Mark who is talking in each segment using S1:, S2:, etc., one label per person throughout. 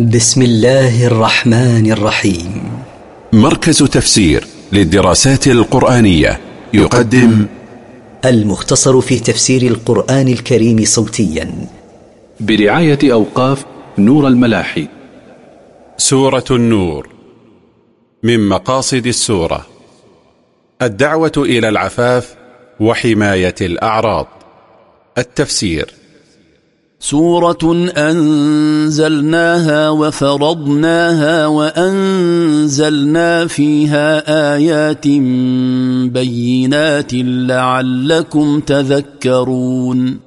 S1: بسم الله الرحمن الرحيم.
S2: مركز تفسير للدراسات القرآنية يقدم
S1: المختصر في تفسير القرآن الكريم صوتيا.
S3: برعاية أوقاف نور الملاحي.
S2: سورة النور. من مقاصد السورة. الدعوة إلى العفاف وحماية الأعراض. التفسير.
S4: سورة أنزلناها وفرضناها وأنزلنا فيها آيات بينات لعلكم تذكرون.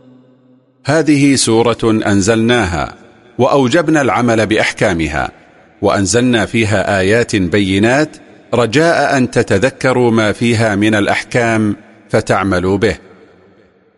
S2: هذه سورة أنزلناها وأوجبنا العمل بأحكامها وأنزلنا فيها آيات بينات رجاء أن تتذكروا ما فيها من الأحكام فتعملوا به.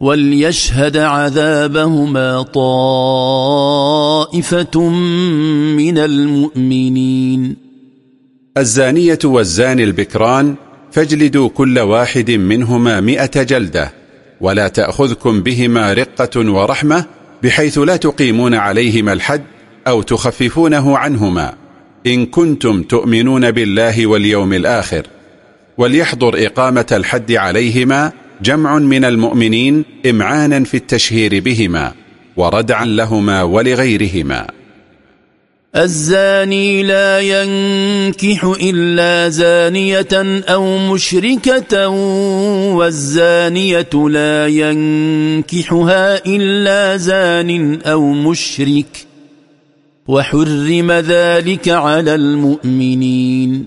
S4: وليشهد عذابهما طائفة من المؤمنين.
S2: الزانية والزاني البكران فاجلدوا كل واحد منهما مئة جلدة ولا تأخذكم بهما رقة ورحمة بحيث لا تقيمون عليهما الحد أو تخففونه عنهما. إن كنتم تؤمنون بالله واليوم الآخر وليحضر إقامة الحد عليهما جمع من المؤمنين إمعانا في التشهير بهما وردعا لهما ولغيرهما.
S4: الزاني لا ينكح إلا زانية أو مشركة والزانية لا ينكحها إلا زان أو مشرك. وحرم ذلك على المؤمنين.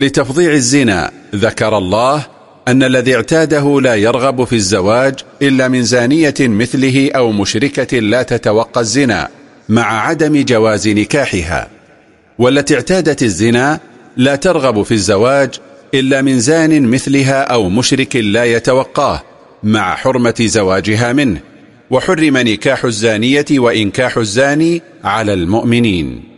S2: لتفضيع الزنا ذكر الله أن الذي اعتاده لا يرغب في الزواج إلا من زانية مثله أو مشركة لا تتوقى الزنا مع عدم جواز نكاحها. والتي اعتادت الزنا لا ترغب في الزواج إلا من زان مثلها أو مشرك لا يتوقاه مع حرمة زواجها منه. وحرم نكاح الزانية وإنكاح الزاني على المؤمنين.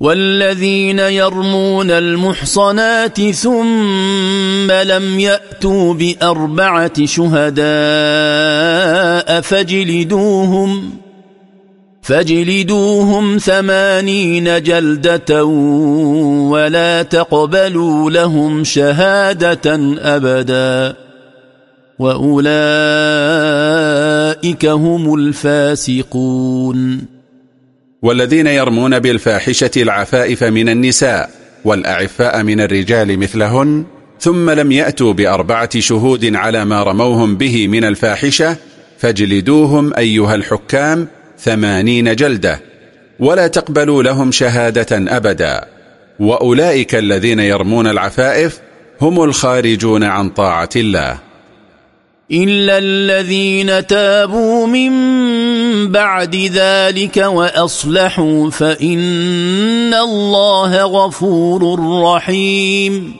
S4: والذين يرمون المحصنات ثم لم يأتوا بأربعة شهداء فجلدوهم فجلدوهم ثمانين جلدة ولا تقبلوا لهم شهادة أبدا. وأولئك هم الفاسقون.
S2: والذين يرمون بالفاحشة العفائف من النساء والأعفاء من الرجال مثلهن ثم لم يأتوا بأربعة شهود على ما رموهم به من الفاحشة فاجلدوهم أيها الحكام ثمانين جلدة ولا تقبلوا لهم شهادة أبدا. وأولئك الذين يرمون العفائف هم الخارجون عن طاعة الله.
S4: إلا الذين تابوا من بعد ذلك وأصلحوا فإن الله غفور رحيم.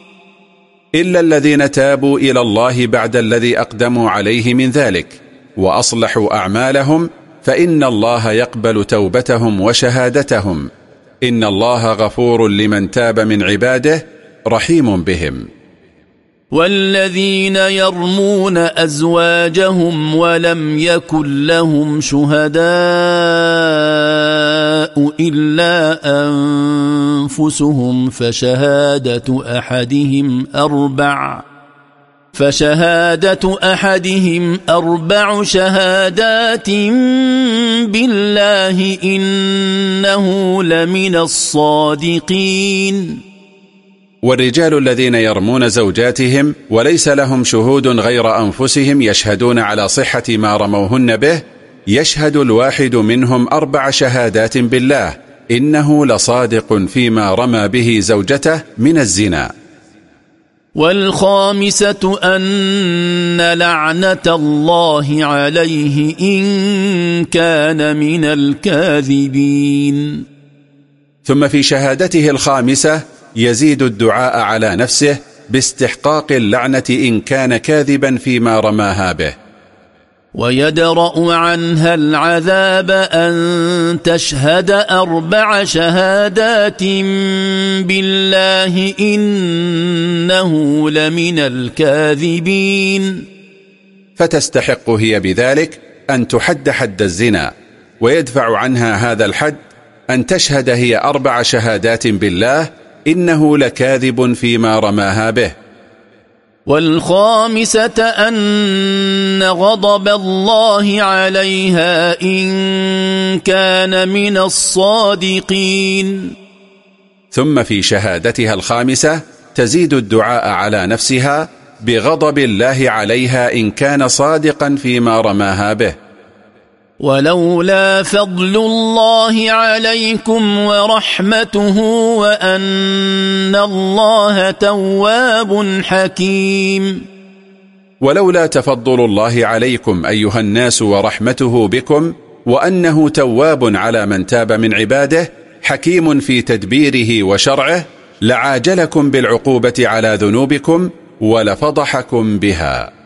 S2: إلا الذين تابوا إلى الله بعد الذي أقدموا عليه من ذلك وأصلحوا أعمالهم فإن الله يقبل توبتهم وشهادتهم. إن الله غفور لمن تاب من عباده رحيم بهم.
S4: والذين يرمون أزواجهم ولم يكن لهم شهداء إلا أنفسهم فشهادة أحدهم أربع فشهادة أحدهم أربع شهادات بالله إنه لمن الصادقين
S2: والرجال الذين يرمون زوجاتهم وليس لهم شهود غير أنفسهم يشهدون على صحة ما رموهن به يشهد الواحد منهم أربع شهادات بالله إنه لصادق فيما رمى به زوجته من الزنا.
S4: والخامسة أن لعنة الله عليه إن كان من الكاذبين.
S2: ثم في شهادته الخامسة يزيد الدعاء على نفسه باستحقاق اللعنة إن كان كاذبا فيما رماها به.
S4: ويدرأ عنها العذاب أن تشهد أربع شهادات بالله إنه لمن الكاذبين.
S2: فتستحق هي بذلك أن تحد حد الزنا ويدفع عنها هذا الحد أن تشهد هي أربع شهادات بالله إنه لكاذب فيما رماها به.
S4: والخامسة أن غضب الله عليها إن كان من الصادقين.
S2: ثم في شهادتها الخامسة تزيد الدعاء على نفسها بغضب الله عليها إن كان صادقا فيما رماها به.
S4: ولولا فضل الله عليكم ورحمته وأن الله تواب حكيم.
S2: ولولا تفضل الله عليكم أيها الناس ورحمته بكم وأنه تواب على من تاب من عباده حكيم في تدبيره وشرعه لعاجلكم بالعقوبة على ذنوبكم ولفضحكم بها.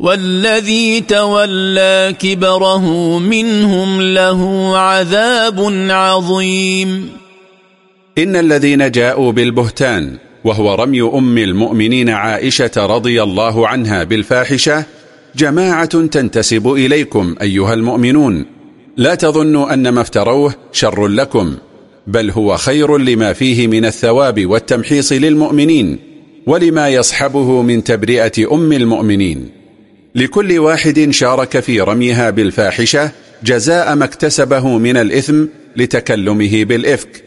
S4: والذي تولى كبره منهم له عذاب عظيم.
S2: إن الذين جاءوا بالبهتان وهو رمي أم المؤمنين عائشة رضي الله عنها بالفاحشة جماعة تنتسب إليكم أيها المؤمنون. لا تظنوا أن ما افتروه شر لكم بل هو خير لما فيه من الثواب والتمحيص للمؤمنين ولما يصحبه من تبرئة أم المؤمنين. لكل واحد شارك في رميها بالفاحشة جزاء ما اكتسبه من الإثم لتكلمه بالإفك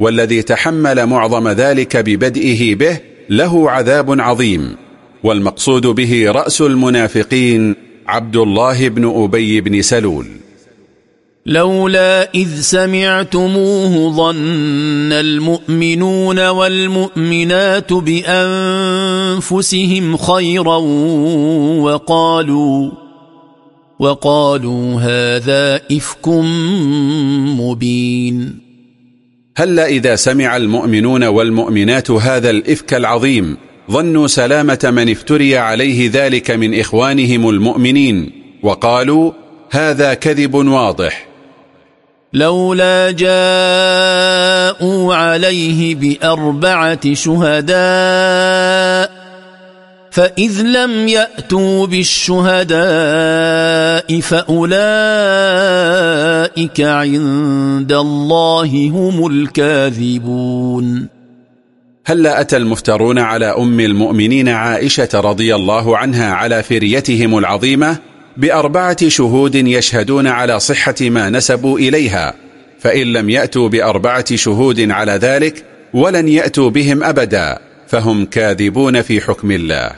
S2: والذي تحمل معظم ذلك ببدئه به له عذاب عظيم والمقصود به رأس المنافقين عبد الله بن أبي بن سلول.
S4: لولا إذ سمعتموه ظن المؤمنون والمؤمنات بأنفسهم خيرا وقالوا وقالوا هذا إفك مبين.
S2: هل إذا سمع المؤمنون والمؤمنات هذا الإفك العظيم ظنوا سلامة من افتري عليه ذلك من إخوانهم المؤمنين وقالوا هذا كذب واضح.
S4: لولا جاءوا عليه بأربعة شهداء فإذ لم يأتوا بالشهداء فأولئك عند الله هم الكاذبون.
S2: هل أتى المفترون على أم المؤمنين عائشة رضي الله عنها على فريتهم العظيمة؟ بأربعة شهود يشهدون على صحة ما نسبوا إليها فإن لم يأتوا بأربعة شهود على ذلك ولن يأتوا بهم أبدا فهم كاذبون في حكم الله.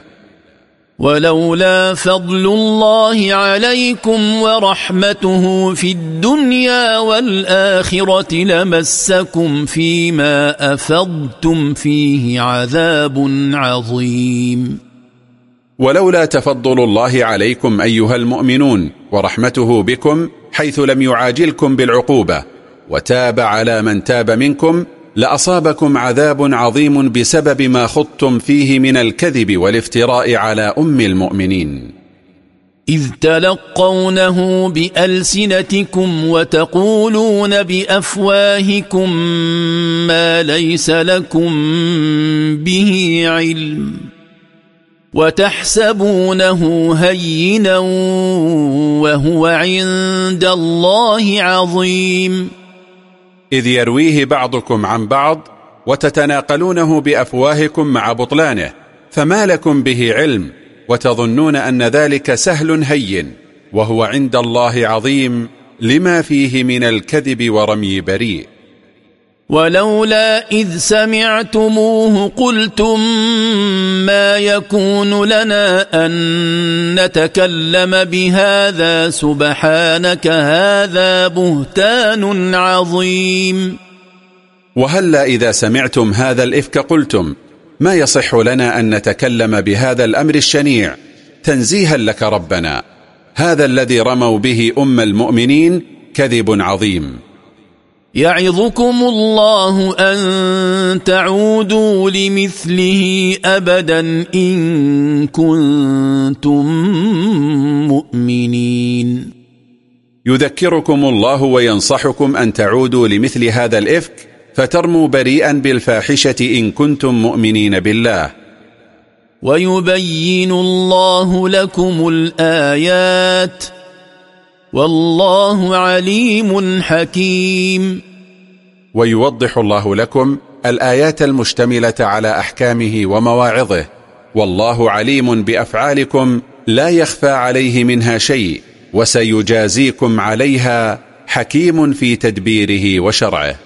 S4: ولولا فضل الله عليكم ورحمته في الدنيا والآخرة لمسكم فيما أفضتم فيه عذاب عظيم.
S2: ولولا تفضل الله عليكم أيها المؤمنون ورحمته بكم حيث لم يعاجلكم بالعقوبة وتاب على من تاب منكم لأصابكم عذاب عظيم بسبب ما خضتم فيه من الكذب والافتراء على أم المؤمنين.
S4: إذ تلقونه بألسنتكم وتقولون بأفواهكم ما ليس لكم به علم. وتحسبونه هينا وهو عند الله عظيم.
S2: إذ يرويه بعضكم عن بعض وتتناقلونه بأفواهكم مع بطلانه فما لكم به علم وتظنون أن ذلك سهل هين وهو عند الله عظيم لما فيه من الكذب ورمي بريء.
S4: ولولا إذ سمعتموه قلتم ما يكون لنا أن نتكلم بهذا سبحانك هذا بهتان عظيم.
S2: وهلا إذا سمعتم هذا الإفك قلتم ما يصح لنا أن نتكلم بهذا الأمر الشنيع؟ تنزيها لك ربنا. هذا الذي رموا به أم المؤمنين كذب عظيم.
S4: يعظكم الله أن تعودوا لمثله أبدا إن كنتم مؤمنين.
S2: يذكركم الله وينصحكم أن تعودوا لمثل هذا الإفك فترموا بريئا بالفاحشة إن كنتم مؤمنين بالله.
S4: ويبين الله لكم الآيات والله عليم حكيم.
S2: ويوضح الله لكم الآيات المشتملة على أحكامه ومواعظه. والله عليم بأفعالكم لا يخفى عليه منها شيء وسيجازيكم عليها حكيم في تدبيره وشرعه.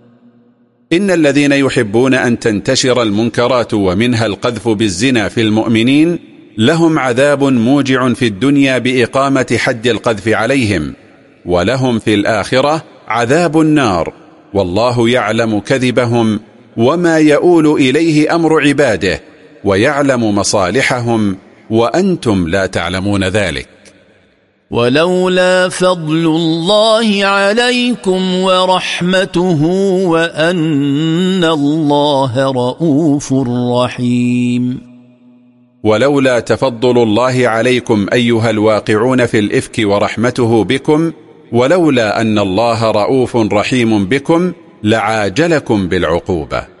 S2: إن الذين يحبون أن تنتشر المنكرات ومنها القذف بالزنا في المؤمنين لهم عذاب موجع في الدنيا بإقامة حد القذف عليهم ولهم في الآخرة عذاب النار. والله يعلم كذبهم وما يؤول إليه أمر عباده ويعلم مصالحهم وأنتم لا تعلمون ذلك.
S4: ولولا فضل الله عليكم ورحمته وأن الله رؤوف رحيم.
S2: ولولا تفضل الله عليكم أيها الواقعون في الإفك ورحمته بكم ولولا أن الله رؤوف رحيم بكم لعاجلكم بالعقوبة.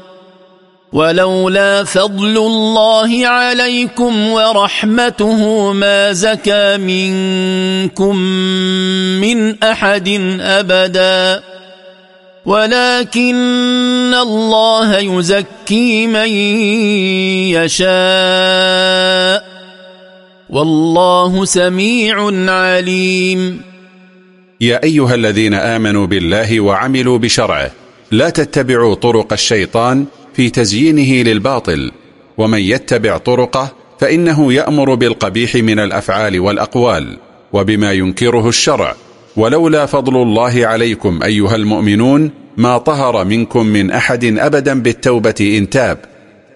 S4: ولولا فضل الله عليكم ورحمته ما زكى منكم من أحد أبدا. ولكن الله يزكي من يشاء. والله سميع عليم.
S2: يا أيها الذين آمنوا بالله وعملوا بشرعه لا تتبعوا طرق الشيطان في تزيينه للباطل ومن يتبع طرقه فإنه يأمر بالقبيح من الأفعال والأقوال وبما ينكره الشرع. ولولا فضل الله عليكم أيها المؤمنون ما طهر منكم من أحد أبدا بالتوبة إن تاب.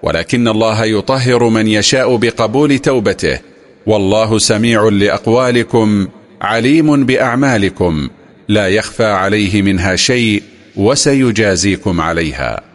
S2: ولكن الله يطهر من يشاء بقبول توبته. والله سميع لأقوالكم عليم بأعمالكم. لا يخفى عليه منها شيء وسيجازيكم عليها.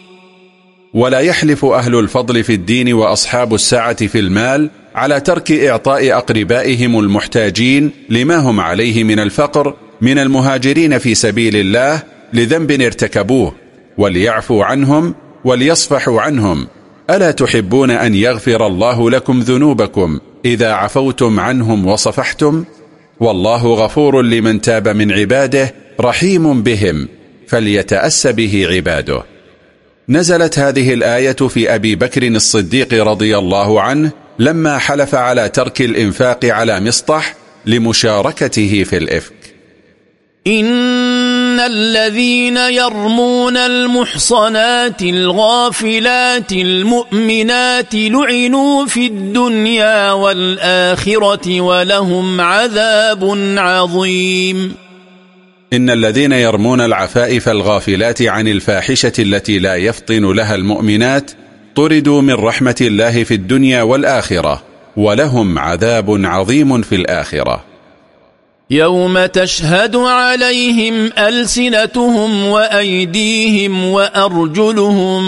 S2: ولا يحلف أهل الفضل في الدين وأصحاب السعة في المال على ترك إعطاء أقربائهم المحتاجين لما هم عليه من الفقر من المهاجرين في سبيل الله لذنب ارتكبوه وليعفوا عنهم وليصفحوا عنهم. ألا تحبون أن يغفر الله لكم ذنوبكم إذا عفوتم عنهم وصفحتم؟ والله غفور لمن تاب من عباده رحيم بهم فليتأس به عباده. نزلت هذه الآية في أبي بكر الصديق رضي الله عنه لما حلف على ترك الإنفاق على مصطح لمشاركته في الإفك.
S4: إن الذين يرمون المحصنات الغافلات المؤمنات لعنوا في الدنيا والآخرة ولهم عذاب عظيم.
S2: إن الذين يرمون العفائف الغافلات عن الفاحشة التي لا يفطن لها المؤمنات طردوا من رحمة الله في الدنيا والآخرة ولهم عذاب عظيم في الآخرة.
S4: يوم تشهد عليهم ألسنتهم وأيديهم وأرجلهم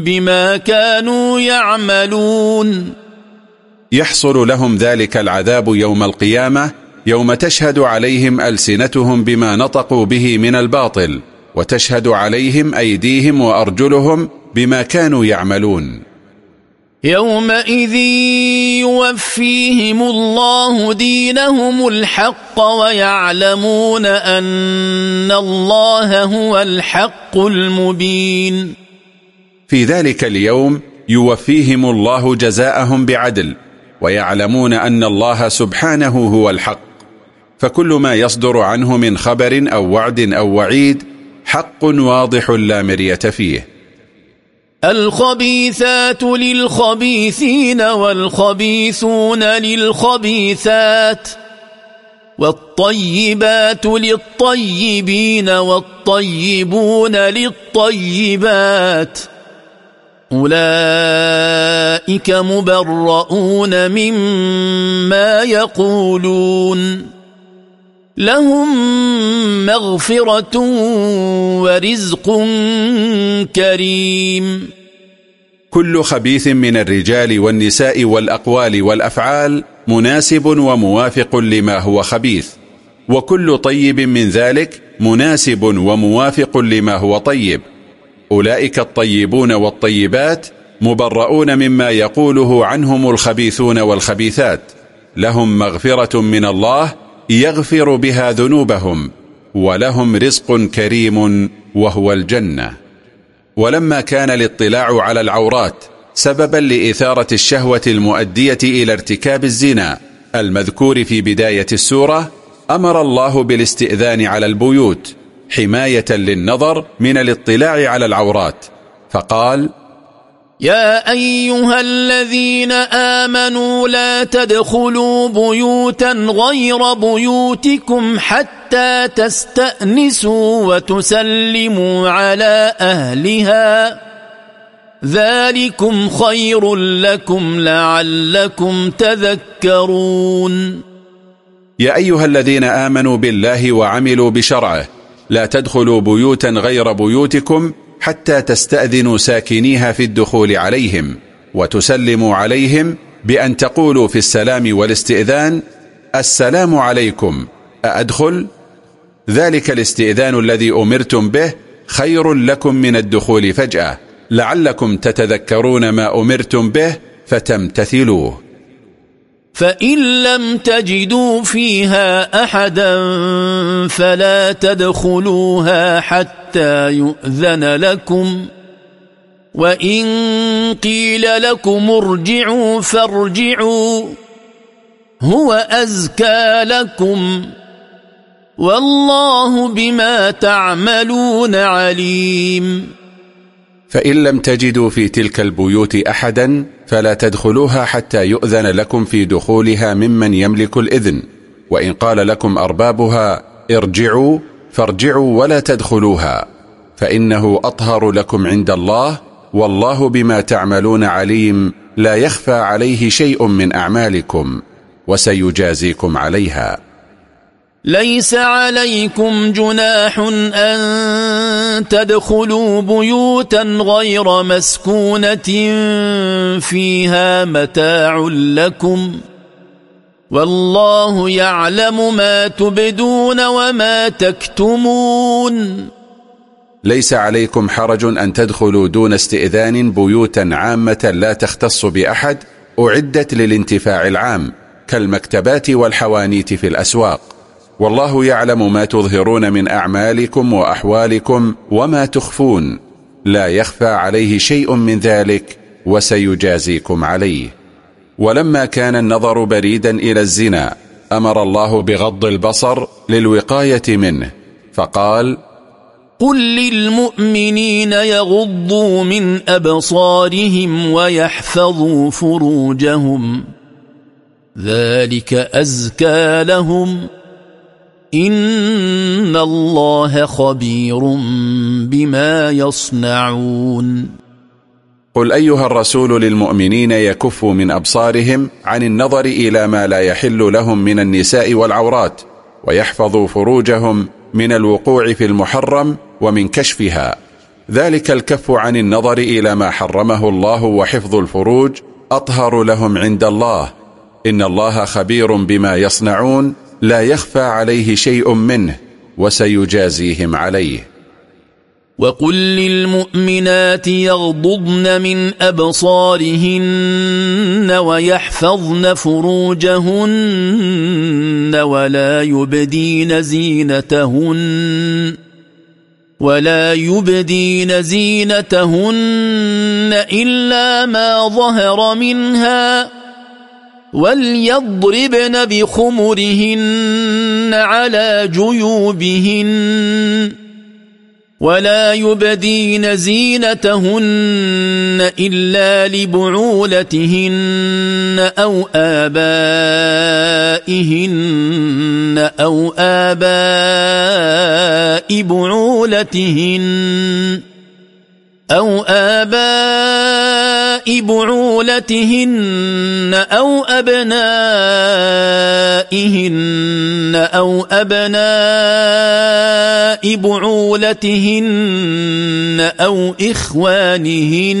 S4: بما كانوا يعملون.
S2: يحصل لهم ذلك العذاب يوم القيامة يوم تشهد عليهم ألسنتهم بما نطقوا به من الباطل وتشهد عليهم أيديهم وأرجلهم بما كانوا يعملون.
S4: يومئذ يوفيهم الله دينهم الحق ويعلمون أن الله هو الحق المبين.
S2: في ذلك اليوم يوفيهم الله جزاءهم بعدل ويعلمون أن الله سبحانه هو الحق. فكل ما يصدر عنه من خبر أو وعد أو وعيد حق واضح لا مرية فيه.
S4: الخبيثات للخبيثين والخبيثون للخبيثات والطيبات للطيبين والطيبون للطيبات. أولئك مبرؤون مما يقولون. لهم مغفرة ورزق كريم.
S2: كل خبيث من الرجال والنساء والأقوال والأفعال مناسب وموافق لما هو خبيث وكل طيب من ذلك مناسب وموافق لما هو طيب. أولئك الطيبون والطيبات مبرؤون مما يقوله عنهم الخبيثون والخبيثات. لهم مغفرة من الله يغفر بها ذنوبهم ولهم رزق كريم وهو الجنة. ولما كان الاطلاع على العورات سببا لإثارة الشهوة المؤدية إلى ارتكاب الزنا المذكور في بداية السورة أمر الله بالاستئذان على البيوت حماية للنظر من الاطلاع على العورات. فقال
S4: يا أيها الذين آمنوا لا تدخلوا بيوتا غير بيوتكم حتى تستأنسوا وتسلموا على أهلها. ذلكم خير لكم لعلكم تذكرون.
S2: يا أيها الذين آمنوا بالله وعملوا بشرعه لا تدخلوا بيوتا غير بيوتكم حتى تستأذنوا ساكنيها في الدخول عليهم وتسلموا عليهم بأن تقولوا في السلام والاستئذان السلام عليكم أأدخل؟ ذلك الاستئذان الذي أمرتم به خير لكم من الدخول فجأة لعلكم تتذكرون ما أمرتم به فتمتثلوه
S4: فإن لم تجدوا فيها أحدا فلا تدخلوها حتى يؤذن لكم. وإن قيل لكم ارجعوا فارجعوا. هو أزكى لكم. والله بما تعملون عليم.
S2: فإن لم تجدوا في تلك البيوت أحدا فلا تدخلوها حتى يؤذن لكم في دخولها ممن يملك الإذن. وإن قال لكم أربابها ارجعوا فارجعوا ولا تدخلوها فإنه أطهر لكم عند الله والله بما تعملون عليم لا يخفى عليه شيء من أعمالكم وسيجازيكم عليها.
S4: ليس عليكم جناح أن تدخلوا بيوتا غير مسكونة فيها متاع لكم. والله يعلم ما تبدون وما تكتمون.
S2: ليس عليكم حرج أن تدخلوا دون استئذان بيوتا عامة لا تختص بأحد أعدت للانتفاع العام كالمكتبات والحوانيت في الأسواق. والله يعلم ما تظهرون من أعمالكم وأحوالكم وما تخفون. لا يخفى عليه شيء من ذلك وسيجازيكم عليه. ولما كان النظر بريدا إلى الزنا أمر الله بغض البصر للوقاية منه فقال
S4: قل للمؤمنين يغضوا من أبصارهم ويحفظوا فروجهم ذلك أزكى لهم إن الله خبير بما يصنعون.
S2: قل أيها الرسول للمؤمنين يكفوا من أبصارهم عن النظر إلى ما لا يحل لهم من النساء والعورات ويحفظوا فروجهم من الوقوع في المحرم ومن كشفها. ذلك الكف عن النظر إلى ما حرمه الله وحفظ الفروج أطهر لهم عند الله. إن الله خبير بما يصنعون لا يخفى عليه شيء منه وسيجازيهم عليه.
S4: وقل للمؤمنات يغضضن من أبصارهن ويحفظن فروجهن ولا يبدين زينتهن ولا يبدين زينتهن إلا ما ظهر منها وليضربن بخمرهن على جيوبهن ولا يبدين زينتهن إلا لبعولتهن أو آبائهن أو آباء بعولتهن. أو آباء بعولتهن أو أبنائهن أو أبناء بعولتهن أو إخوانهن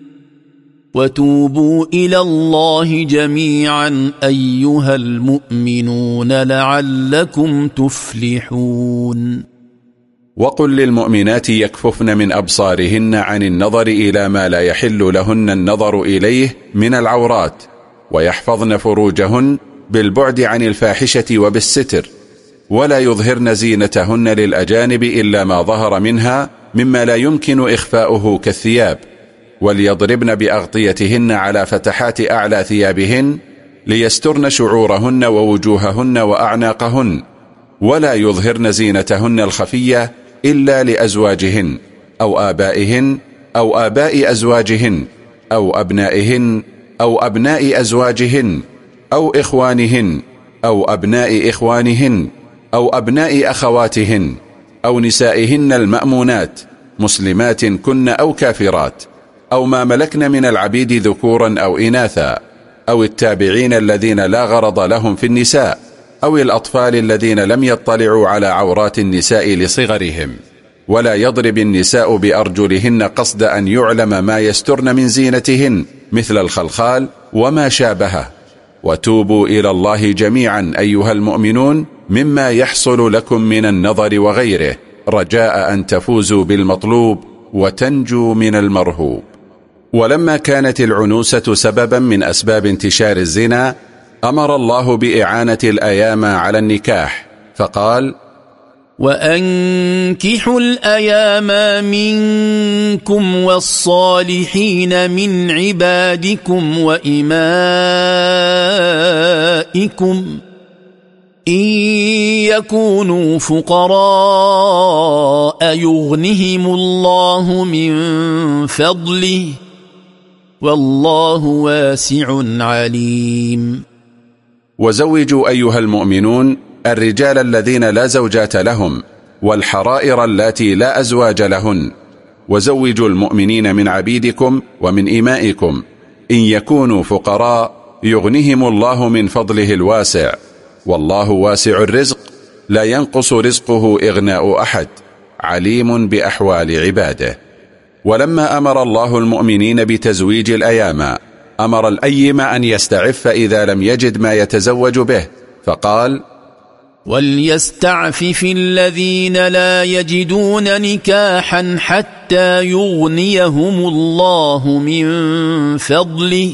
S4: وتوبوا إلى الله جميعا أيها المؤمنون لعلكم تفلحون.
S2: وقل للمؤمنات يكففن من أبصارهن عن النظر إلى ما لا يحل لهن النظر إليه من العورات ويحفظن فروجهن بالبعد عن الفاحشة وبالستر ولا يظهرن زينتهن للأجانب إلا ما ظهر منها مما لا يمكن إخفاؤه كالثياب. وليضربن بأغطيتهن على فتحات أعلى ثيابهن ليسترن شعورهن ووجوههن وأعناقهن ولا يظهرن زينتهن الخفية إلا لأزواجهن أو آبائهن أو آباء أزواجهن أو أبنائهن أو أبناء أزواجهن أو إخوانهن أو أبناء إخوانهن أو أبناء أخواتهن أو نسائهن المأمونات مسلمات كن أو كافرات. أو ما ملكن من العبيد ذكورا أو إناثا أو التابعين الذين لا غرض لهم في النساء أو الأطفال الذين لم يطلعوا على عورات النساء لصغرهم. ولا يضرب النساء بأرجلهن قصد أن يعلم ما يسترن من زينتهن مثل الخلخال وما شابهه. وتوبوا إلى الله جميعا أيها المؤمنون مما يحصل لكم من النظر وغيره رجاء أن تفوزوا بالمطلوب وتنجوا من المرهوب. ولما كانت العنوسة سببا من أسباب انتشار الزنا أمر الله بإعانة الأيام على النكاح فقال
S4: وأنكحوا الأيام منكم والصالحين من عبادكم وإمائكم إن يكونوا فقراء يغنهم الله من فضله. والله واسع عليم.
S2: وزوجوا أيها المؤمنون الرجال الذين لا زوجات لهم والحرائر اللاتي لا أزواج لهن. وزوجوا المؤمنين من عبيدكم ومن إمائكم. إن يكونوا فقراء يغنهم الله من فضله الواسع. والله واسع الرزق لا ينقص رزقه إغناء أحد. عليم بأحوال عباده. ولما أمر الله المؤمنين بتزويج الأيام أمر الأيم أن يستعف إذا لم يجد ما يتزوج به فقال
S4: وليستعفف الذين لا يجدون نكاحا حتى يغنيهم الله من فضله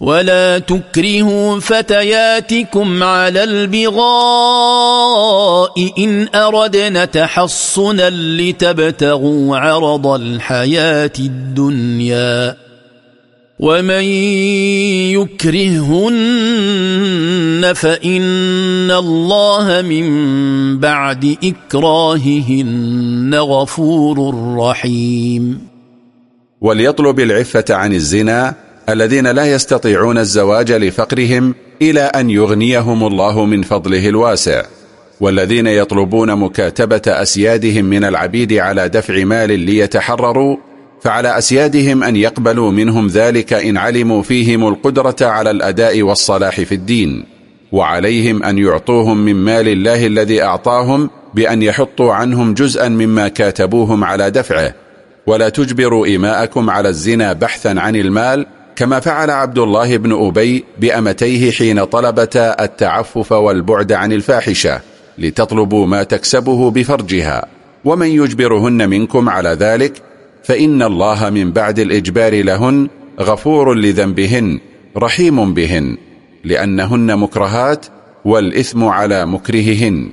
S4: ولا تكرهوا فتياتكم على البغاء ان اردنا تحصنا لتبتغوا عرض الحياة الدنيا ومن يكرههن فان الله من بعد اكراههن غفور رحيم
S2: وليطلب العفة عن الزنا الذين لا يستطيعون الزواج لفقرهم إلى أن يغنيهم الله من فضله الواسع والذين يطلبون مكاتبة أسيادهم من العبيد على دفع مال ليتحرروا فعلى أسيادهم أن يقبلوا منهم ذلك إن علموا فيهم القدرة على الأداء والصلاح في الدين وعليهم أن يعطوهم من مال الله الذي أعطاهم بأن يحطوا عنهم جزءا مما كاتبوهم على دفعه. ولا تجبروا إماءكم على الزنا بحثا عن المال كما فعل عبد الله بن أبي بأمتيه حين طلبتا التعفف والبعد عن الفاحشة لتطلبوا ما تكسبه بفرجها. ومن يجبرهن منكم على ذلك فإن الله من بعد الإجبار لهن غفور لذنبهن رحيم بهن لأنهن مكرهات والإثم على مكرههن.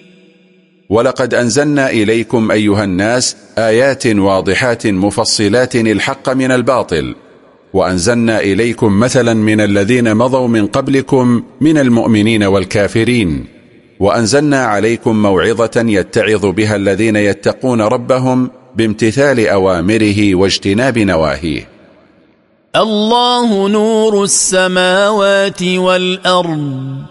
S2: ولقد أنزلنا إليكم أيها الناس آيات واضحات مفصلات الحق من الباطل وأنزلنا إليكم مثلا من الذين مضوا من قبلكم من المؤمنين والكافرين وأنزلنا عليكم موعظة يتعظ بها الذين يتقون ربهم بامتثال أوامره واجتناب نواهيه.
S4: الله نور السماوات والأرض.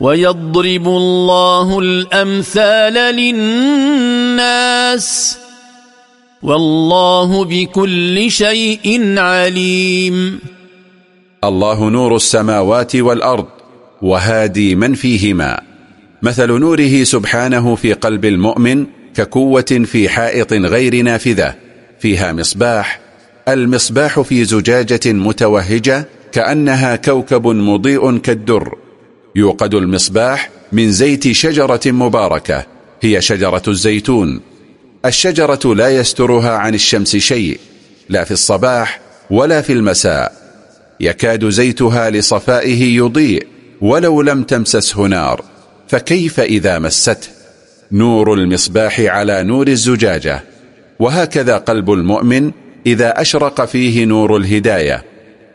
S4: ويضرب الله الأمثال للناس والله بكل شيء عليم.
S2: الله نور السماوات والأرض وهادي من فيهما. مثل نوره سبحانه في قلب المؤمن ككوة في حائط غير نافذة فيها مصباح المصباح في زجاجة متوهجة كأنها كوكب مضيء كالدر. يوقد المصباح من زيت شجرة مباركة هي شجرة الزيتون. الشجرة لا يسترها عن الشمس شيء لا في الصباح ولا في المساء. يكاد زيتها لصفائه يضيء ولو لم تمسسه نار. فكيف إذا مسته؟ نور المصباح على نور الزجاجة. وهكذا قلب المؤمن إذا أشرق فيه نور الهداية.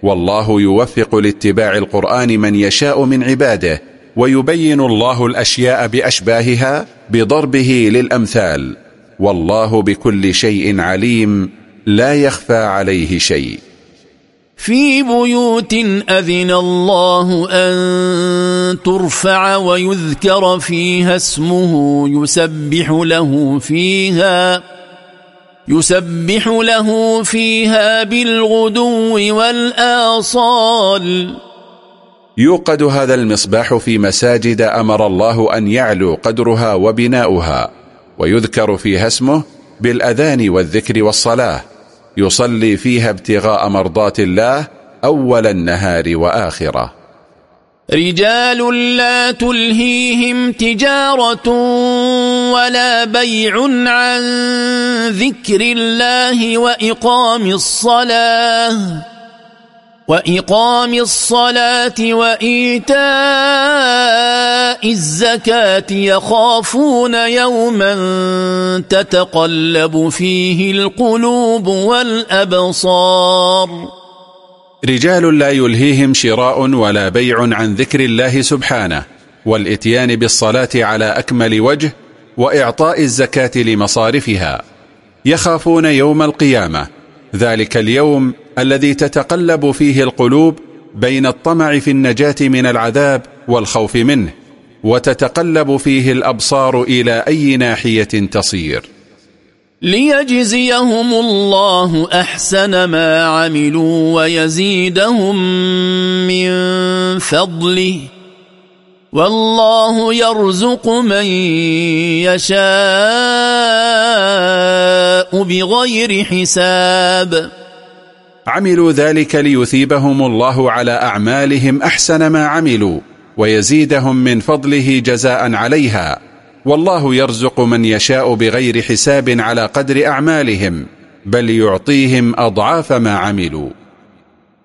S2: والله يوفق لاتباع القرآن من يشاء من عباده ويبين الله الأشياء بأشباهها بضربه للأمثال. والله بكل شيء عليم لا يخفى عليه شيء.
S4: في بيوت أذن الله أن ترفع ويذكر فيها اسمه يسبح له فيها. يسبح له فيها بالغدو والآصال.
S2: يوقد هذا المصباح في مساجد أمر الله أن يعلو قدرها وبناؤها ويذكر فيها اسمه بالأذان والذكر والصلاة. يصلي فيها ابتغاء مرضات الله أول النهار وآخرة.
S4: رجال لا تلهيهم تجارة ولا بيع عن ذكر الله وإقام الصلاة وإقام الصلاة وإيتاء الزكاة يخافون يوما تتقلب فيه القلوب والأبصار.
S2: رجال لا يلهيهم شراء ولا بيع عن ذكر الله سبحانه والإتيان بالصلاة على أكمل وجه وإعطاء الزكاة لمصارفها. يخافون يوم القيامة. ذلك اليوم الذي تتقلب فيه القلوب بين الطمع في النجاة من العذاب والخوف منه وتتقلب فيه الأبصار إلى أي ناحية تصير.
S4: ليجزيهم الله أحسن ما عملوا ويزيدهم من فضله. والله يرزق من يشاء بغير حساب.
S2: عملوا ذلك ليثيبهم الله على أعمالهم أحسن ما عملوا ويزيدهم من فضله جزاء عليها. والله يرزق من يشاء بغير حساب على قدر أعمالهم بل يعطيهم أضعاف ما عملوا.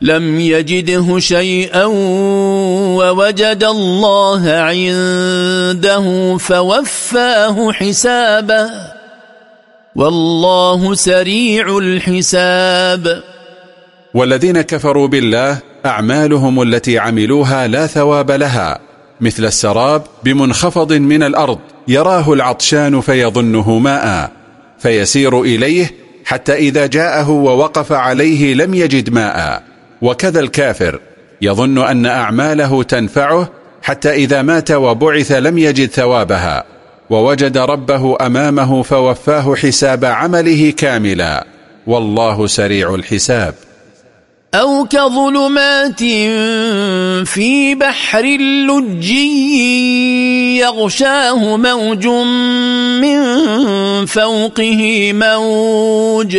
S4: لم يجده شيئا ووجد الله عنده فوفاه حسابه. والله سريع الحساب.
S2: والذين كفروا بالله أعمالهم التي عملوها لا ثواب لها مثل السراب بمنخفض من الأرض يراه العطشان فيظنه ماء فيسير إليه حتى إذا جاءه ووقف عليه لم يجد ماء. وكذا الكافر. يظن أن أعماله تنفعه حتى إذا مات وبعث لم يجد ثوابها ووجد ربه أمامه فوفاه حساب عمله كاملا. والله سريع الحساب.
S4: أو كظلمات في بحر لجي يغشاه موج من فوقه موج.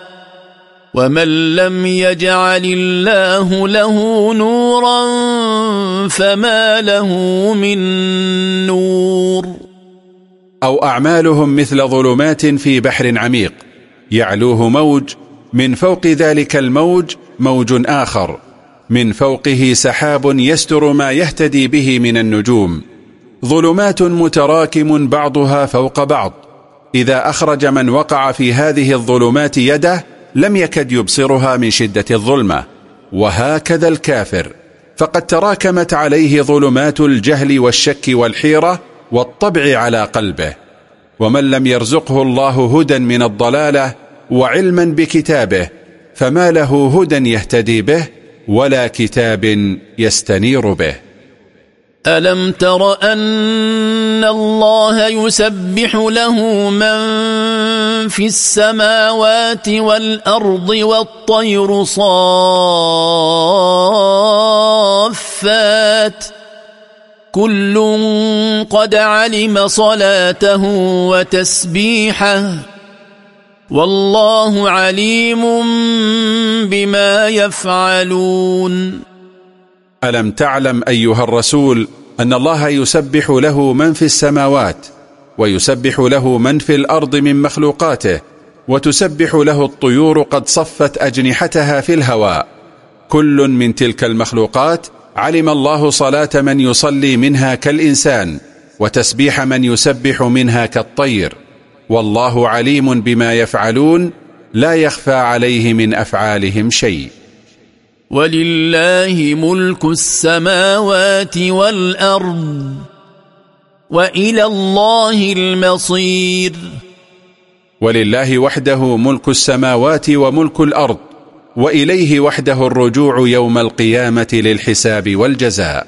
S4: ومن لم يجعل الله له نورا فما له من نور
S2: أو أعمالهم مثل ظلمات في بحر عميق يعلوه موج من فوق ذلك الموج موج آخر من فوقه سحاب يستر ما يهتدي به من النجوم. ظلمات متراكم بعضها فوق بعض. إذا أخرج من وقع في هذه الظلمات يده لم يكد يبصرها من شدة الظلمة. وهكذا الكافر. فقد تراكمت عليه ظلمات الجهل والشك والحيرة والطبع على قلبه. ومن لم يرزقه الله هدى من الضلالة وعلما بكتابه فما له هدى يهتدي به ولا كتاب يستنير به.
S4: ألم تر أن الله يسبح له من في السماوات والأرض والطير صافات؟ كل قد علم صلاته وتسبيحه. والله عليم بما يفعلون.
S2: ألم تعلم أيها الرسول أن الله يسبح له من في السماوات ويسبح له من في الأرض من مخلوقاته وتسبح له الطيور قد صفت أجنحتها في الهواء. كل من تلك المخلوقات علم الله صلاة من يصلي منها كالإنسان وتسبيح من يسبح منها كالطير. والله عليم بما يفعلون لا يخفى عليه من أفعالهم شيء.
S4: ولله ملك السماوات والأرض وإلى الله المصير.
S2: ولله وحده ملك السماوات وملك الأرض وإليه وحده الرجوع يوم القيامة للحساب والجزاء.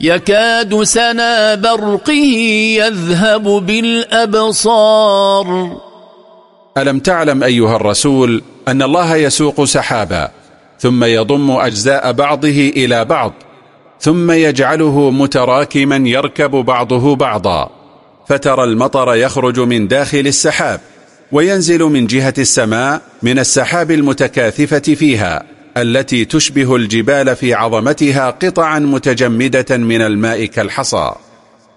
S4: يكاد سنا برقه يذهب بالأبصار.
S2: ألم تعلم أيها الرسول أن الله يسوق سحابا ثم يضم أجزاء بعضه إلى بعض ثم يجعله متراكما يركب بعضه بعضا فترى المطر يخرج من داخل السحاب وينزل من جهة السماء من السحاب المتكاثفة فيها. التي تشبه الجبال في عظمتها قطعا متجمدة من الماء كالحصى.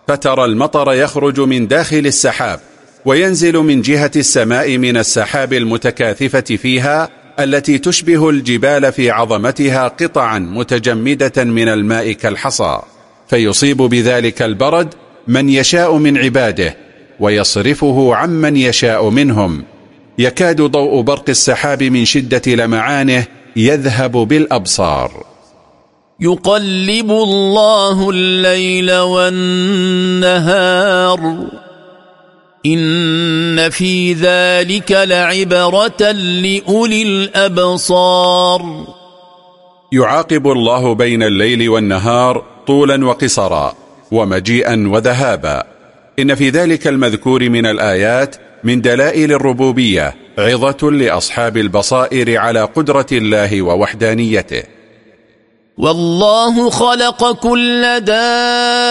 S2: فترى المطر يخرج من داخل السحاب وينزل من جهة السماء من السحاب المتكاثفة فيها التي تشبه الجبال في عظمتها قطعا متجمدة من الماء كالحصى. فيصيب بذلك البرد من يشاء من عباده ويصرفه عمن يشاء منهم. يكاد ضوء برق السحاب من شدة لمعانه يذهب بالأبصار.
S4: يقلب الله الليل والنهار. إن في ذلك لعبرة لأولي الأبصار.
S2: يعاقب الله بين الليل والنهار طولا وقصرا ومجيئا وذهابا. إن في ذلك المذكور من الآيات من دلائل الربوبية عظة لأصحاب البصائر على قدرة الله ووحدانيته.
S4: والله خلق كل دابة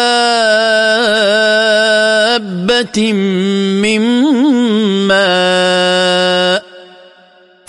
S4: من ماء.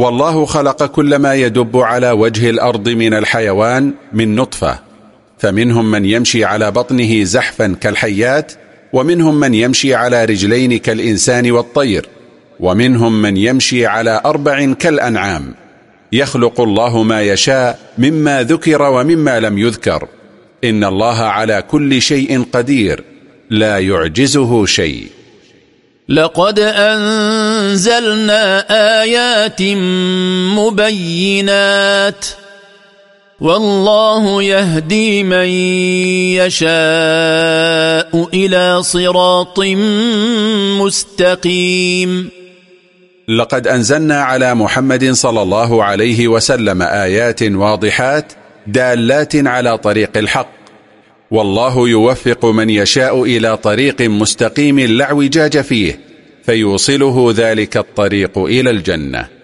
S2: والله خلق كل ما يدب على وجه الأرض من الحيوان من نطفة. فمنهم من يمشي على بطنه زحفا كالحيات ومنهم من يمشي على رجلين كالإنسان والطير ومنهم من يمشي على أربع كالأنعام. يخلق الله ما يشاء مما ذكر ومما لم يذكر. إن الله على كل شيء قدير. لا يعجزه شيء.
S4: لقد أنزلنا آيات مبينات والله يهدي من يشاء إلى صراط مستقيم.
S2: لقد أنزلنا على محمد صلى الله عليه وسلم آيات واضحات دالات على طريق الحق. والله يوفق من يشاء إلى طريق مستقيم لا اعوجاج فيه فيوصله ذلك الطريق إلى الجنة.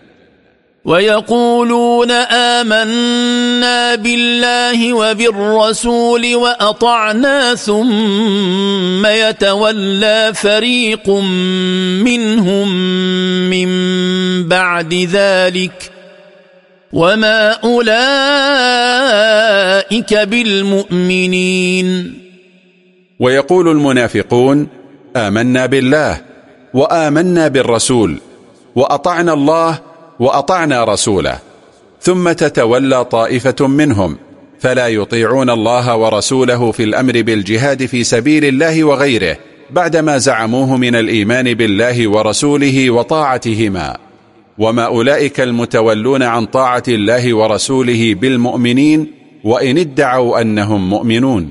S4: ويقولون آمنا بالله وبالرسول وأطعنا ثم يتولى فريق منهم من بعد ذلك وما أولئك بالمؤمنين.
S2: ويقول المنافقون آمنا بالله وآمنا بالرسول وأطعنا الله وأطعنا رسوله ثم تتولى طائفة منهم فلا يطيعون الله ورسوله في الأمر بالجهاد في سبيل الله وغيره بعدما زعموه من الإيمان بالله ورسوله وطاعتهما. وما أولئك المتولون عن طاعة الله ورسوله بالمؤمنين وإن ادعوا أنهم مؤمنون.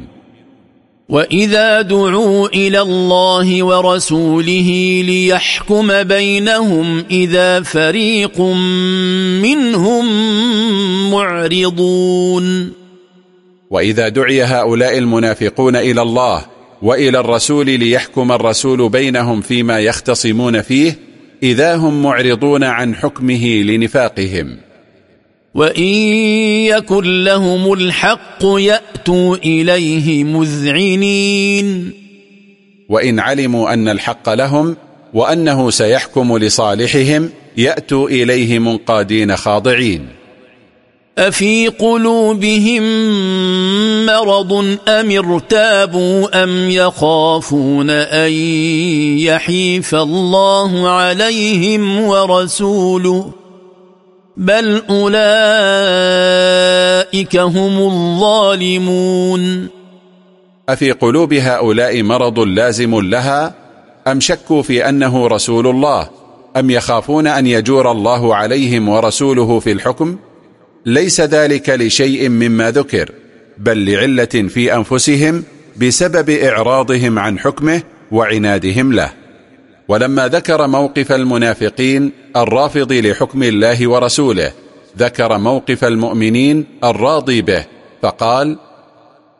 S4: وإذا دعوا إلى الله ورسوله ليحكم بينهم إذا فريق منهم معرضون.
S2: وإذا دعي هؤلاء المنافقون إلى الله وإلى الرسول ليحكم الرسول بينهم فيما يختصمون فيه إذا هم معرضون عن حكمه لنفاقهم.
S4: وإن يكن لهم الحق يأتوا إليه مذعنين.
S2: وإن علموا أن الحق لهم وأنه سيحكم لصالحهم يأتوا إليه منقادين خاضعين.
S4: أفي قلوبهم مرض أم ارتابوا أم يخافون أن يحيف الله عليهم ورسوله بل أولئك هم الظالمون
S2: أفي قلوب هؤلاء مرض لازم لها؟ أم شكوا في أنه رسول الله؟ أم يخافون أن يجور الله عليهم ورسوله في الحكم؟ ليس ذلك لشيء مما ذكر بل لعلة في أنفسهم بسبب إعراضهم عن حكمه وعنادهم له. ولما ذكر موقف المنافقين الرافض لحكم الله ورسوله ذكر موقف المؤمنين الراضي به فقال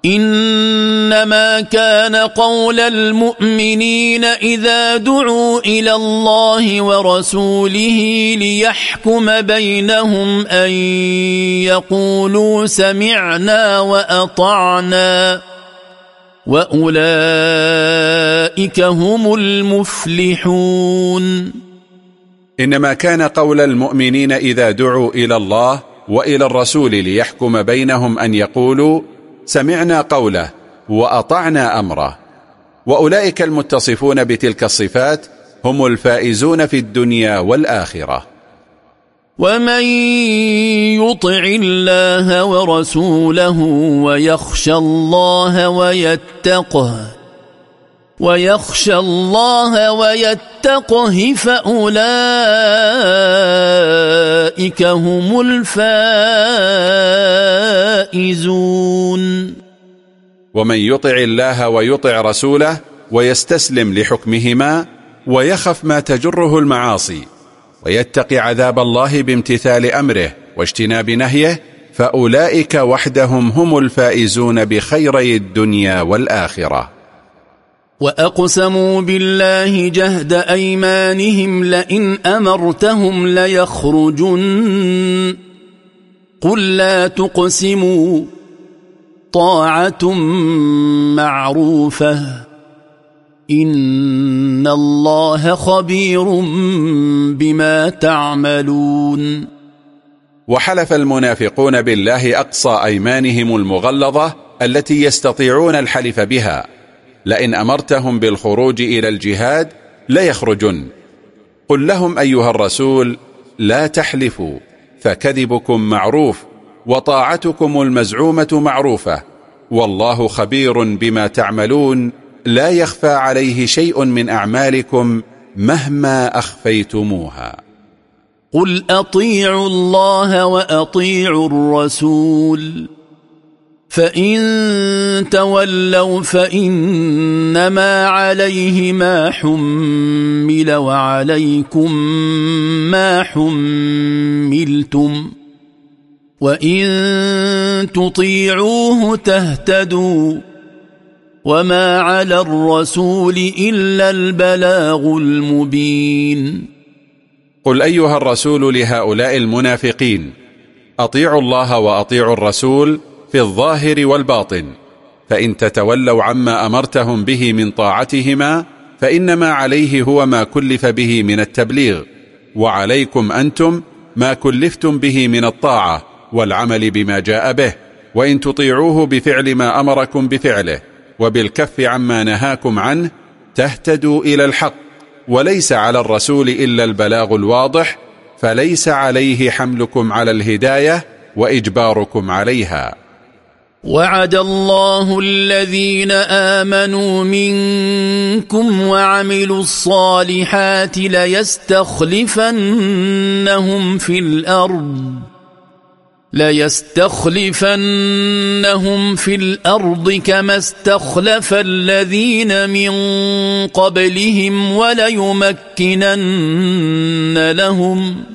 S4: إنما كان قول المؤمنين إذا دعوا إلى الله ورسوله ليحكم بينهم أن يقولوا سمعنا وأطعنا وأولئك هم المفلحون.
S2: إنما كان قول المؤمنين إذا دعوا إلى الله وإلى الرسول ليحكم بينهم أن يقولوا سمعنا قوله وأطعنا أمره. وأولئك المتصفون بتلك الصفات هم الفائزون في الدنيا والآخرة.
S4: ومن يطع الله ورسوله ويخشى الله ويتقه ويخشى الله ويتقه فأولئك هم الفائزون.
S2: ومن يطع الله ويطع رسوله ويستسلم لحكمهما ويخف ما تجره المعاصي ويتقي عذاب الله بامتثال أمره واجتناب نهيه فأولئك وحدهم هم الفائزون بخيري الدنيا والآخرة.
S4: وأقسموا بالله جهد أيمانهم لئن أمرتهم ليخرجن قل لا تقسموا طاعة معروفة إن الله خبير بما تعملون
S2: وحلف المنافقون بالله أقصى أيمانهم المغلظة التي يستطيعون الحلف بها لئن أمرتهم بالخروج إلى الجهاد ليخرجن. قل لهم أيها الرسول لا تحلفوا فكذبكم معروف وطاعتكم المزعومة معروفة. والله خبير بما تعملون لا يخفى عليه شيء من أعمالكم مهما أخفيتموها.
S4: قل أطيعوا الله وأطيعوا الرسول. فإن تولوا فإنما عليه ما حمل وعليكم ما حملتم وإن تطيعوه تهتدوا وما على الرسول إلا البلاغ المبين
S2: قل أيها الرسول لهؤلاء المنافقين أطيعوا الله وأطيعوا الرسول في الظاهر والباطن فإن تتولوا عما أمرتهم به من طاعتهما فإنما عليه هو ما كلف به من التبليغ وعليكم أنتم ما كلفتم به من الطاعة والعمل بما جاء به وإن تطيعوه بفعل ما أمركم بفعله وبالكف عما نهاكم عنه تهتدوا إلى الحق وليس على الرسول إلا البلاغ الواضح فليس عليه حملكم على الهداية وإجباركم عليها.
S4: وعد الله الذين آمنوا منكم وعملوا الصالحات ليستخلفنهم في الأرض ليستخلفنهم في الأرض كما استخلف الذين من قبلهم وليمكنن لهم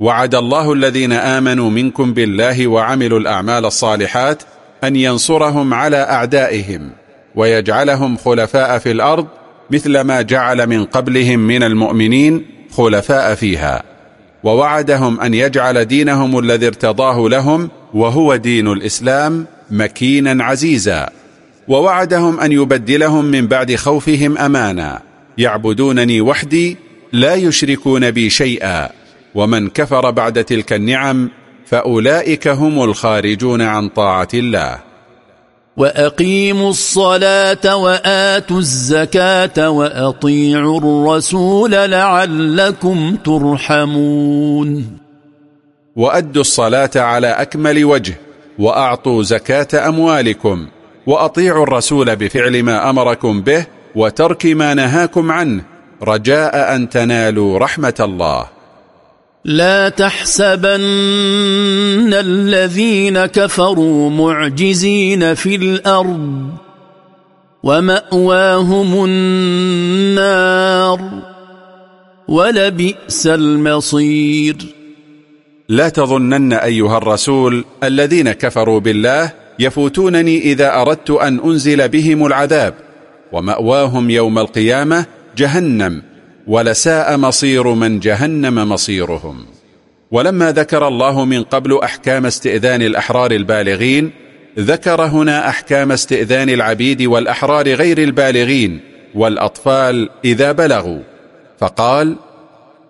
S2: وعد الله الذين آمنوا منكم بالله وعملوا الأعمال الصالحات أن ينصرهم على أعدائهم ويجعلهم خلفاء في الأرض مثل ما جعل من قبلهم من المؤمنين خلفاء فيها. ووعدهم أن يجعل دينهم الذي ارتضاه لهم وهو دين الإسلام مكينا عزيزا. ووعدهم أن يبدلهم من بعد خوفهم أمانا. يعبدونني وحدي لا يشركون بي شيئا. ومن كفر بعد تلك النعم فأولئك هم الخارجون عن طاعة الله.
S4: وأقيموا الصلاة وآتوا الزكاة وأطيعوا الرسول لعلكم ترحمون.
S2: وأدوا الصلاة على أكمل وجه وأعطوا زكاة أموالكم وأطيعوا الرسول بفعل ما أمركم به وترك ما نهاكم عنه رجاء أن تنالوا رحمة الله.
S4: لا تحسبن الذين كفروا معجزين في الأرض ومأواهم النار ولبئس المصير.
S2: لا تظنن أيها الرسول الذين كفروا بالله يفوتونني إذا أردت أن أنزل بهم العذاب ومأواهم يوم القيامة جهنم. ولساء مصير من جهنم مصيرهم. ولما ذكر الله من قبل أحكام استئذان الأحرار البالغين ذكر هنا أحكام استئذان العبيد والأحرار غير البالغين والأطفال إذا بلغوا. فقال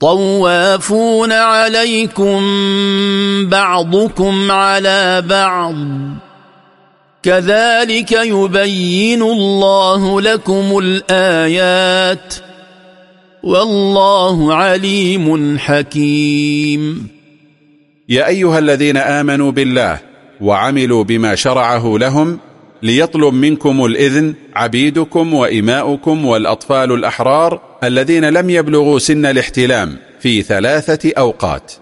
S4: طوافون عليكم بعضكم على بعض. كذلك يبين الله لكم الآيات. والله عليم حكيم.
S2: يا أيها الذين آمنوا بالله وعملوا بما شرعه لهم ليطلب منكم الإذن عبيدكم وإماؤكم والأطفال الأحرار الذين لم يبلغوا سن الاحتلام في ثلاثة أوقات.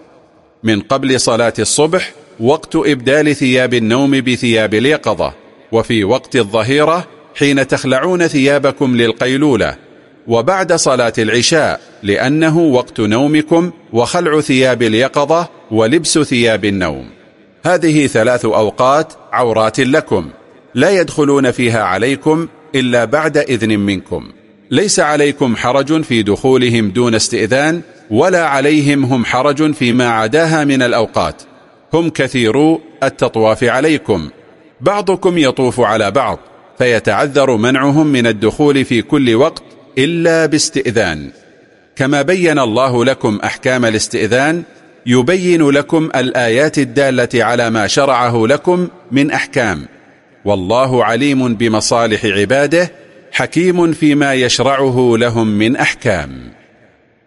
S2: من قبل صلاة الصبح وقت إبدال ثياب النوم بثياب اليقظة. وفي وقت الظهيرة حين تخلعون ثيابكم للقيلولة. وبعد صلاة العشاء لأنه وقت نومكم وخلع ثياب اليقظة ولبس ثياب النوم. هذه ثلاث أوقات عورات لكم. لا يدخلون فيها عليكم إلا بعد إذن منكم. ليس عليكم حرج في دخولهم دون استئذان ولا عليهم هم حرج فيما عداها من الأوقات. هم كثيرو التطواف عليكم. بعضكم يطوف على بعض فيتعذر منعهم من الدخول في كل وقت إلا باستئذان. كما بين الله لكم أحكام الاستئذان يبين لكم الآيات الدالة على ما شرعه لكم من أحكام. والله عليم بمصالح عباده حكيم فيما يشرعه لهم من أحكام.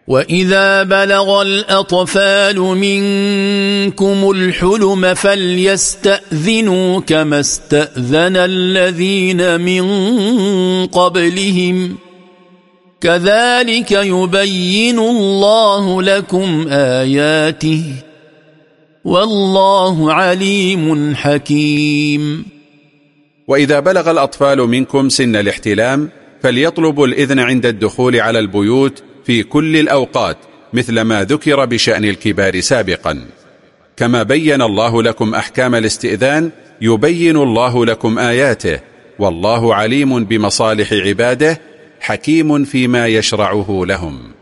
S4: وإذا بلغ الأطفال منكم الحلم فليستأذنوا كما استأذن الذين من قبلهم. كذلك يبين الله لكم آياته. والله عليم حكيم.
S2: وإذا بلغ الأطفال منكم سن الاحتلام فليطلبوا الإذن عند الدخول على البيوت في كل الأوقات مثل ما ذكر بشأن الكبار سابقا. كما بين الله لكم أحكام الاستئذان يبين الله لكم آياته والله عليم بمصالح عباده حكيم فيما يشرعه لهم.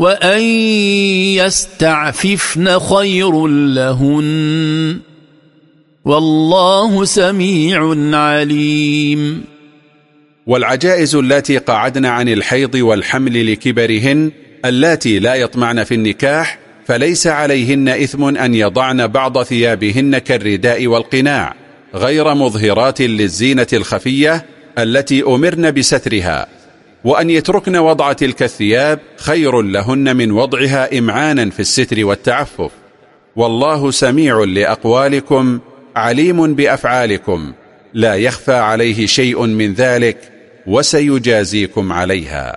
S4: وأن يستعففن خير لهن والله سميع عليم.
S2: والعجائز التي قعدن عن الحيض والحمل لكبرهن اللاتي لا يطمعن في النكاح فليس عليهن إثم أن يضعن بعض ثيابهن كالرداء والقناع غير مظهرات للزينة الخفية التي أمرن بسترها. وأن يتركن وضع تلك الثياب خير لهن من وضعها إمعانا في الستر والتعفف. والله سميع لأقوالكم عليم بأفعالكم. لا يخفى عليه شيء من ذلك وسيجازيكم عليها.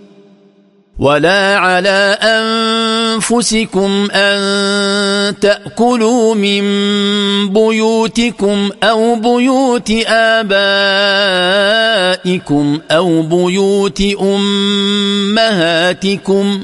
S4: ولا على أنفسكم أن تأكلوا من بيوتكم أو بيوت آبائكم أو بيوت أمهاتكم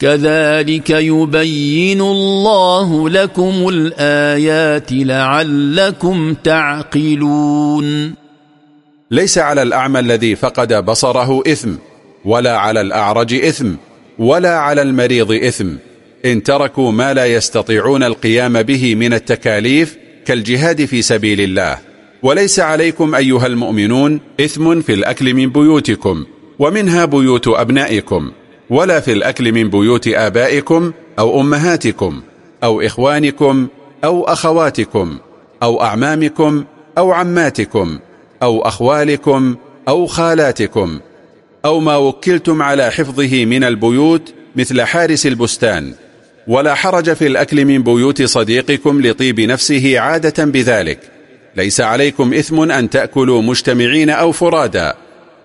S4: كذلك يبين الله لكم الآيات لعلكم تعقلون.
S2: ليس على الأعمى الذي فقد بصره إثم ولا على الأعرج إثم ولا على المريض إثم. إن تركوا ما لا يستطيعون القيام به من التكاليف كالجهاد في سبيل الله. وليس عليكم أيها المؤمنون إثم في الأكل من بيوتكم ومنها بيوت أبنائكم. ولا في الأكل من بيوت آبائكم أو أمهاتكم أو إخوانكم أو أخواتكم أو أعمامكم أو عماتكم أو أخوالكم أو خالاتكم أو ما وكلتم على حفظه من البيوت مثل حارس البستان. ولا حرج في الأكل من بيوت صديقكم لطيب نفسه عادة بذلك. ليس عليكم إثم أن تأكلوا مجتمعين أو فرادا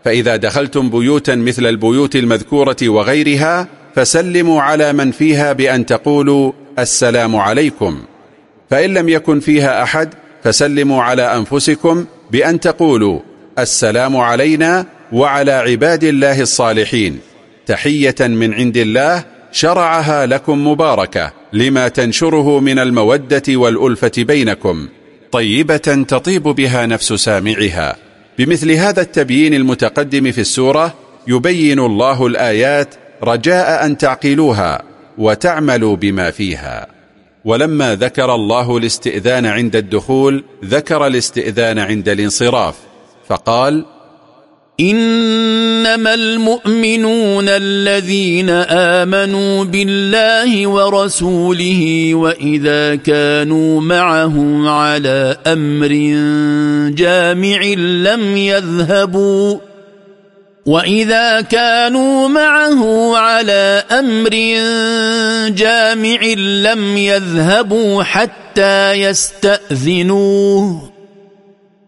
S2: فإذا دخلتم بيوتا مثل البيوت المذكورة وغيرها فسلموا على من فيها بأن تقولوا السلام عليكم. فإن لم يكن فيها أحد فسلموا على أنفسكم بأن تقولوا السلام علينا وعلى عباد الله الصالحين. تحية من عند الله شرعها لكم مباركة لما تنشره من المودة والألفة بينكم. طيبة تطيب بها نفس سامعها. بمثل هذا التبيين المتقدم في السورة يبين الله الآيات رجاء أن تعقلوها وتعملوا بما فيها. ولما ذكر الله الاستئذان عند الدخول ذكر الاستئذان عند الانصراف فقال
S4: إنما المؤمنون الذين آمنوا بالله ورسوله وإذا كانوا معه على أمر جامع لم يذهبوا وإذا كانوا معه على أمر جامع لم يذهبوا حتى يستأذنوه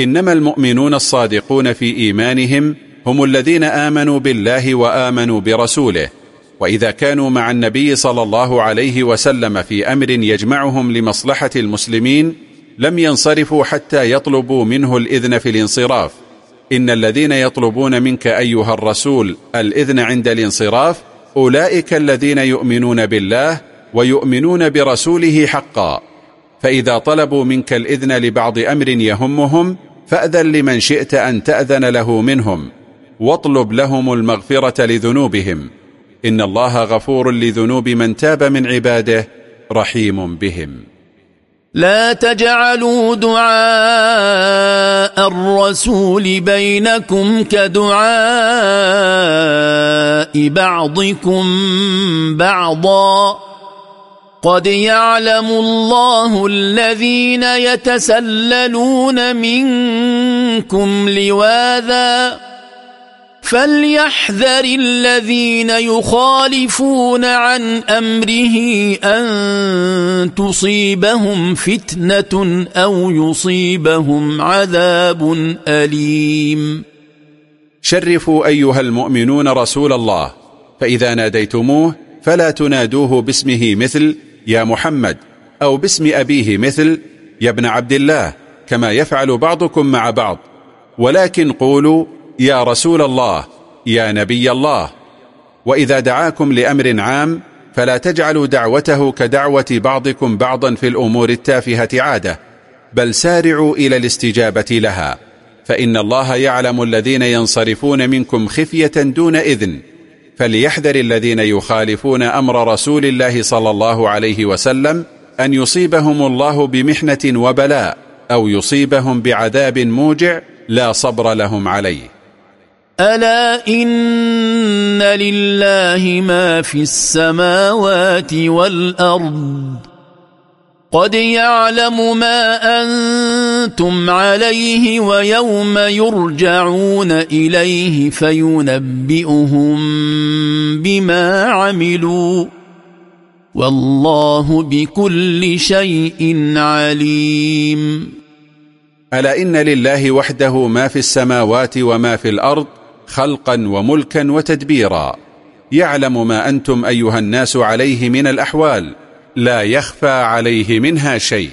S2: إنما المؤمنون الصادقون في إيمانهم هم الذين آمنوا بالله وآمنوا برسوله وإذا كانوا مع النبي صلى الله عليه وسلم في أمر يجمعهم لمصلحة المسلمين لم ينصرفوا حتى يطلبوا منه الإذن في الانصراف. إن الذين يطلبون منك أيها الرسول الإذن عند الانصراف أولئك الذين يؤمنون بالله ويؤمنون برسوله حقا. فإذا طلبوا منك الإذن لبعض أمر يهمهم فأذن لمن شئت أن تأذن له منهم واطلب لهم المغفرة لذنوبهم. إن الله غفور لذنوب من تاب من عباده رحيم بهم.
S4: لا تجعلوا دعاء الرسول بينكم كدعاء بعضكم بعضا. قد يعلم الله الذين يتسللون منكم لواذا فليحذر الذين يخالفون عن أمره أن تصيبهم فتنة أو يصيبهم عذاب أليم.
S2: شرفوا أيها المؤمنون رسول الله فإذا ناديتموه فلا تنادوه باسمه مثل يا محمد أو باسم أبيه مثل يا ابن عبد الله كما يفعل بعضكم مع بعض. ولكن قولوا يا رسول الله يا نبي الله. وإذا دعاكم لأمر عام فلا تجعلوا دعوته كدعوة بعضكم بعضا في الأمور التافهة عادة بل سارعوا إلى الاستجابة لها. فإن الله يعلم الذين ينصرفون منكم خفية دون إذن. فليحذر الذين يخالفون أمر رسول الله صلى الله عليه وسلم أن يصيبهم الله بمحنة وبلاء أو يصيبهم بعذاب موجع لا صبر لهم عليه.
S4: ألا إن لله ما في السماوات والأرض قد يعلم ما أنتم عليه ويوم يرجعون إليه فينبئهم بما عملوا والله بكل شيء عليم.
S2: ألا إن لله وحده ما في السماوات وما في الأرض خلقا وملكا وتدبيرا. يعلم ما أنتم أيها الناس عليه من الأحوال. لا يخفى عليه منها شيء.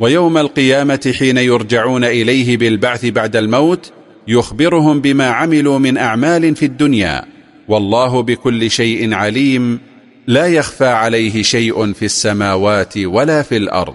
S2: ويوم القيامة حين يرجعون إليه بالبعث بعد الموت يخبرهم بما عملوا من أعمال في الدنيا. والله بكل شيء عليم لا يخفى عليه شيء في السماوات ولا في الأرض.